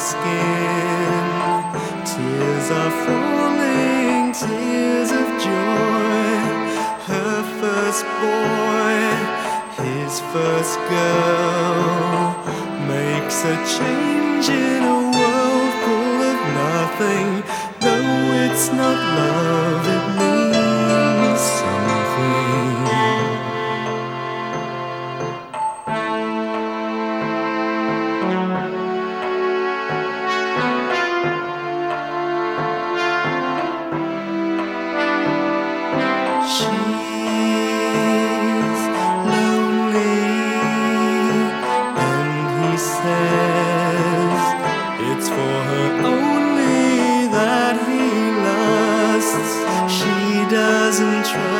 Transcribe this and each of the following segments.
skin. Tears are falling, tears of joy. Her first boy, his first girl, makes a change. in.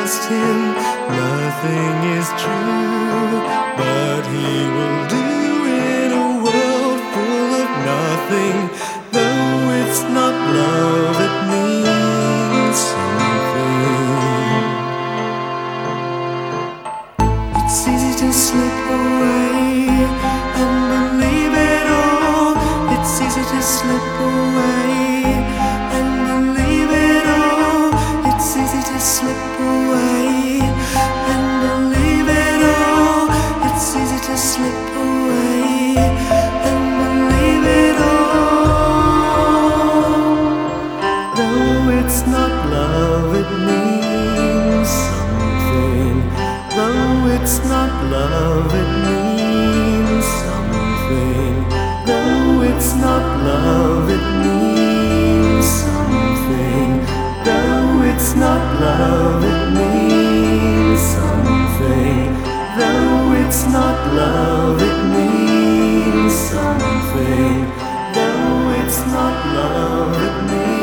Trust him, nothing is true, but he will do it's easy to slip away, and a leave it all, it's easy to slip away, and the leave it all, it's easy to slip away, and a leave it all, it's easy to slip away, and a it all. No, it's not love, it means it's not love, it means something. Though it's not love, it means something. Though it's not love, it means something. Though it's not love, it means something. Though it's not love, it means